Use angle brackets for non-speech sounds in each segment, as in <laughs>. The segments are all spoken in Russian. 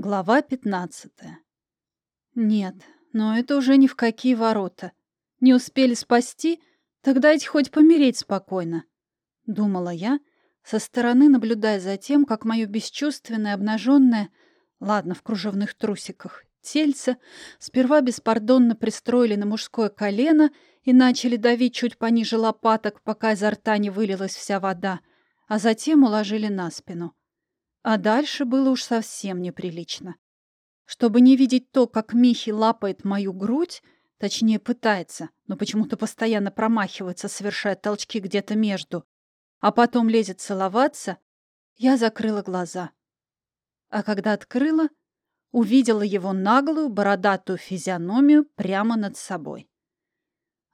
Глава пятнадцатая. Нет, но это уже ни в какие ворота. Не успели спасти, тогда дайте хоть помереть спокойно. Думала я, со стороны наблюдая за тем, как мое бесчувственное, обнаженное, ладно, в кружевных трусиках, тельце сперва беспардонно пристроили на мужское колено и начали давить чуть пониже лопаток, пока изо рта не вылилась вся вода, а затем уложили на спину. А дальше было уж совсем неприлично. Чтобы не видеть то, как Михи лапает мою грудь, точнее пытается, но почему-то постоянно промахивается, совершая толчки где-то между, а потом лезет целоваться, я закрыла глаза. А когда открыла, увидела его наглую бородатую физиономию прямо над собой.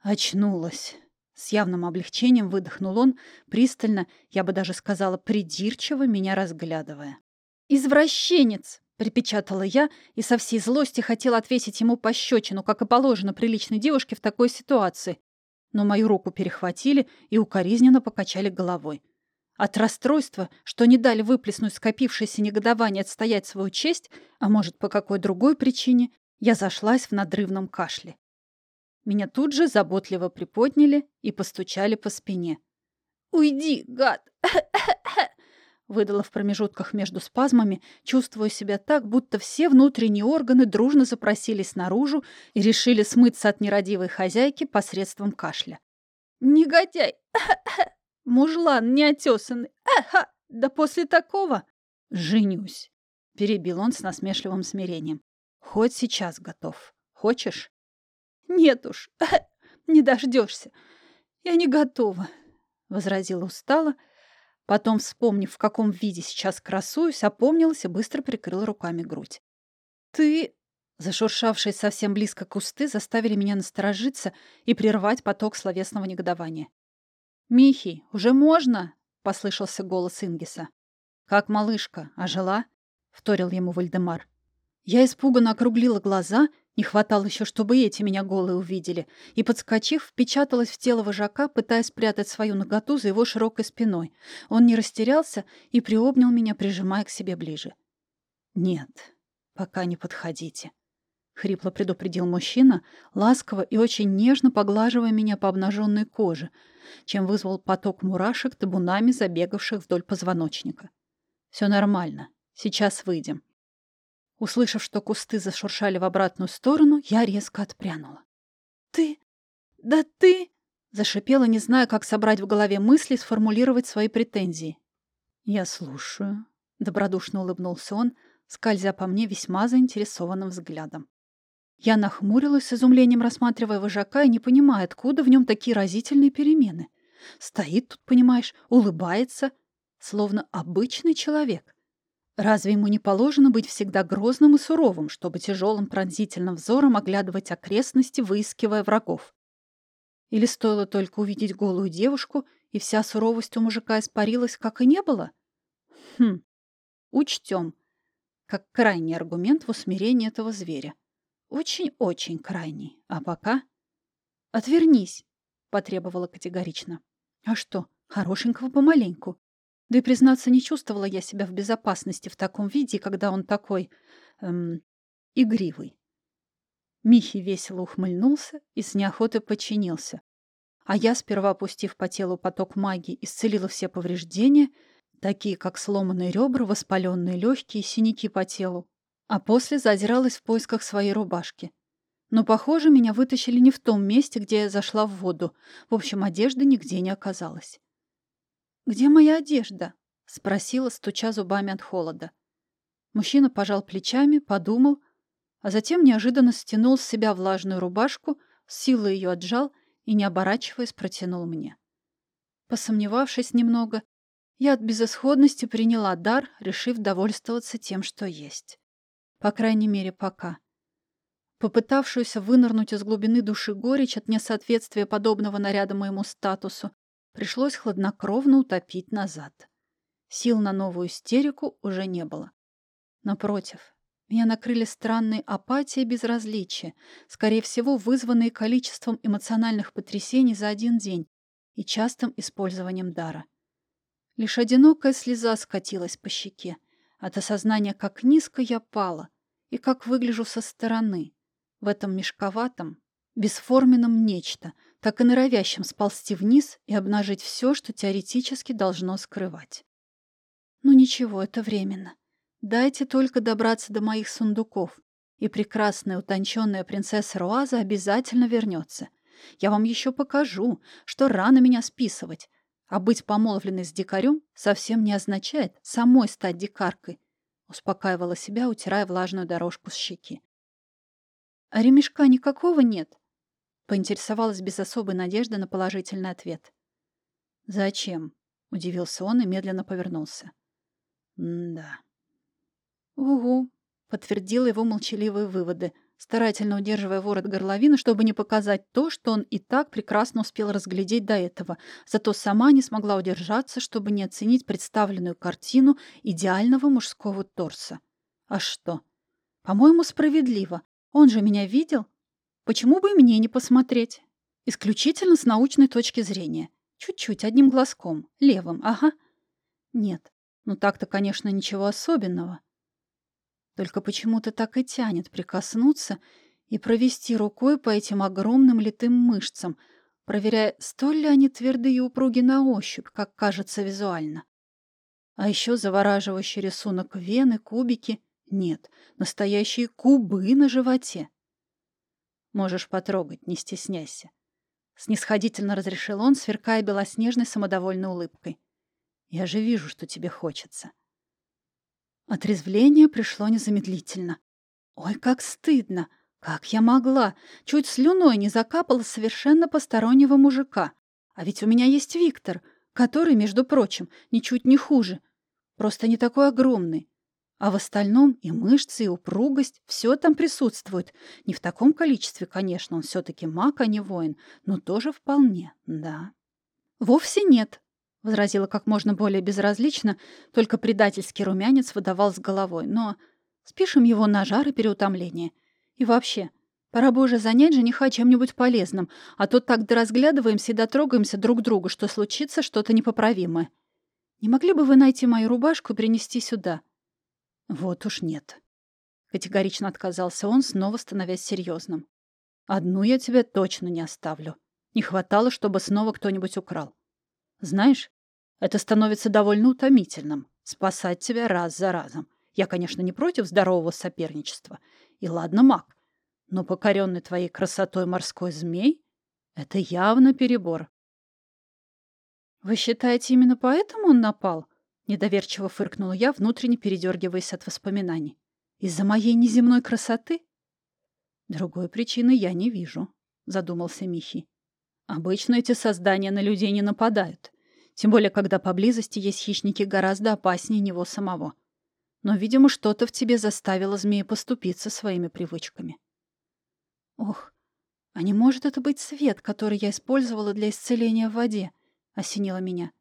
Очнулась. С явным облегчением выдохнул он, пристально, я бы даже сказала, придирчиво меня разглядывая. «Извращенец!» — припечатала я и со всей злости хотела отвесить ему пощечину, как и положено приличной девушке в такой ситуации. Но мою руку перехватили и укоризненно покачали головой. От расстройства, что не дали выплеснуть скопившееся негодование отстоять свою честь, а может, по какой другой причине, я зашлась в надрывном кашле. Меня тут же заботливо приподняли и постучали по спине. «Уйди, гад!» <laughs> Выдала в промежутках между спазмами, чувствуя себя так, будто все внутренние органы дружно запросились наружу и решили смыться от нерадивой хозяйки посредством кашля. «Негодяй! <laughs> Мужлан неотесанный! <laughs> Да после такого...» «Женюсь!» — перебил он с насмешливым смирением. «Хоть сейчас готов. Хочешь?» «Нет уж, <laughs> не дождешься. Я не готова», — возразила устало. Потом, вспомнив, в каком виде сейчас красуюсь, опомнилась и быстро прикрыла руками грудь. «Ты...» Зашуршавшие совсем близко кусты заставили меня насторожиться и прервать поток словесного негодования. «Михи, уже можно?» — послышался голос Ингиса. «Как малышка, ожила?» — вторил ему Вальдемар. Я испуганно округлила глаза — не хватало еще, чтобы эти меня голые увидели, и, подскочив, впечаталась в тело вожака, пытаясь спрятать свою наготу за его широкой спиной. Он не растерялся и приобнял меня, прижимая к себе ближе. «Нет, пока не подходите», — хрипло предупредил мужчина, ласково и очень нежно поглаживая меня по обнаженной коже, чем вызвал поток мурашек, табунами забегавших вдоль позвоночника. «Все нормально. Сейчас выйдем». Услышав, что кусты зашуршали в обратную сторону, я резко отпрянула. «Ты? Да ты?» Зашипела, не зная, как собрать в голове мысли и сформулировать свои претензии. «Я слушаю», — добродушно улыбнулся он, скользя по мне весьма заинтересованным взглядом. Я нахмурилась с изумлением, рассматривая вожака и не понимая, откуда в нем такие разительные перемены. Стоит тут, понимаешь, улыбается, словно обычный человек. Разве ему не положено быть всегда грозным и суровым, чтобы тяжелым пронзительным взором оглядывать окрестности, выискивая врагов? Или стоило только увидеть голую девушку, и вся суровость у мужика испарилась, как и не было? Хм, учтем, как крайний аргумент в усмирении этого зверя. Очень-очень крайний. А пока... «Отвернись», — потребовала категорично. «А что, хорошенького помаленьку. Да и, признаться, не чувствовала я себя в безопасности в таком виде, когда он такой... Эм, игривый. Михи весело ухмыльнулся и с неохотой подчинился. А я, сперва опустив по телу поток магии, исцелила все повреждения, такие как сломанные ребра, воспаленные легкие, синяки по телу, а после зазиралась в поисках своей рубашки. Но, похоже, меня вытащили не в том месте, где я зашла в воду. В общем, одежды нигде не оказалось. «Где моя одежда?» — спросила, стуча зубами от холода. Мужчина пожал плечами, подумал, а затем неожиданно стянул с себя влажную рубашку, силой ее отжал и, не оборачиваясь, протянул мне. Посомневавшись немного, я от безысходности приняла дар, решив довольствоваться тем, что есть. По крайней мере, пока. Попытавшуюся вынырнуть из глубины души горечь от несоответствия подобного наряда моему статусу, пришлось хладнокровно утопить назад. Сил на новую истерику уже не было. Напротив, меня накрыли странные апатия и безразличие, скорее всего, вызванные количеством эмоциональных потрясений за один день и частым использованием дара. Лишь одинокая слеза скатилась по щеке, от осознания, как низко я пала и как выгляжу со стороны, в этом мешковатом, бесформенном нечто, так и норовящем сползти вниз и обнажить все, что теоретически должно скрывать. Ну ничего, это временно. Дайте только добраться до моих сундуков, и прекрасная утонченная принцесса Руаза обязательно вернется. Я вам еще покажу, что рано меня списывать, а быть помолвленной с дикарем совсем не означает самой стать дикаркой, успокаивала себя, утирая влажную дорожку с щеки. А ремешка никакого нет? Поинтересовалась без особой надежды на положительный ответ. «Зачем?» — удивился он и медленно повернулся. «Да». «Угу», — подтвердила его молчаливые выводы — старательно удерживая ворот горловины, чтобы не показать то, что он и так прекрасно успел разглядеть до этого, зато сама не смогла удержаться, чтобы не оценить представленную картину идеального мужского торса. А что? По-моему, справедливо. Он же меня видел. Почему бы и мне не посмотреть? Исключительно с научной точки зрения. Чуть-чуть, одним глазком. Левым, ага. Нет, ну так-то, конечно, ничего особенного. Только почему-то так и тянет прикоснуться и провести рукой по этим огромным литым мышцам, проверяя, столь ли они твердые и упруги на ощупь, как кажется визуально. А еще завораживающий рисунок вены, кубики. Нет, настоящие кубы на животе. Можешь потрогать, не стесняйся. Снисходительно разрешил он, сверкая белоснежной самодовольной улыбкой. Я же вижу, что тебе хочется. Отрезвление пришло незамедлительно. Ой, как стыдно! Как я могла? Чуть слюной не закапала совершенно постороннего мужика. А ведь у меня есть Виктор, который, между прочим, ничуть не хуже. Просто не такой огромный. А в остальном и мышцы, и упругость, все там присутствует. Не в таком количестве, конечно, он все-таки маг, а не воин, но тоже вполне, да. Вовсе нет, возразила как можно более безразлично, только предательский румянец выдавал с головой. Но спишем его на жар и. И вообще, пора бы уже занять жениха чем-нибудь полезным, а то так доразглядываемся и дотрогаемся друг к другу, что случится что-то непоправимое. Не могли бы вы найти мою рубашку и принести сюда? Вот уж нет. Категорично отказался он, снова становясь серьезным. Одну я тебя точно не оставлю. Не хватало, чтобы снова кто-нибудь украл. Знаешь, это становится довольно утомительным — спасать тебя раз за разом. Я, конечно, не против здорового соперничества. И ладно, маг. Но покоренный твоей красотой морской змей — это явно перебор. «Вы считаете, именно поэтому он напал?» Недоверчиво фыркнула я, внутренне передергиваясь от воспоминаний. «Из-за моей неземной красоты?» «Другой причины я не вижу», — задумался Михи. «Обычно эти создания на людей не нападают. Тем более, когда поблизости есть хищники гораздо опаснее него самого. Но, видимо, что-то в тебе заставило змея поступиться своими привычками. Ох, а не может это быть свет, который я использовала для исцеления в воде? Осенило меня.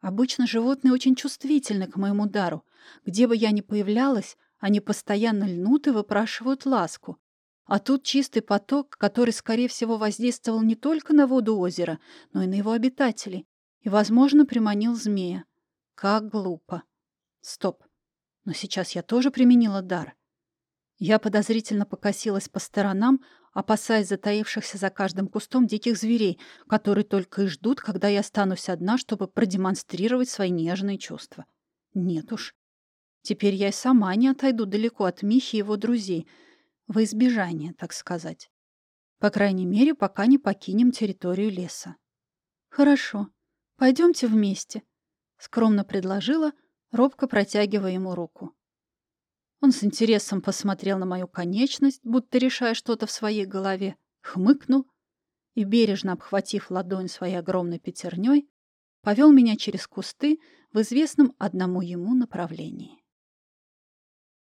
Обычно животные очень чувствительны к моему дару. Где бы я ни появлялась, они постоянно льнут и выпрашивают ласку. А тут чистый поток, который, скорее всего, воздействовал не только на воду озера, но и на его обитателей, и, возможно, приманил змея. Как глупо. Стоп. Но сейчас я тоже применила дар. Я подозрительно покосилась по сторонам, опасаясь затаившихся за каждым кустом диких зверей, которые только и ждут, когда я останусь одна, чтобы продемонстрировать свои нежные чувства. Нет уж. Теперь я и сама не отойду далеко от Михи и его друзей, во избежание, так сказать. По крайней мере, пока не покинем территорию леса. Хорошо. Пойдемте вместе», — скромно предложила, робко протягивая ему руку. Он с интересом посмотрел на мою конечность, будто решая что-то в своей голове, хмыкнул и, бережно обхватив ладонь своей огромной пятерней, повел меня через кусты в известном одному ему направлении.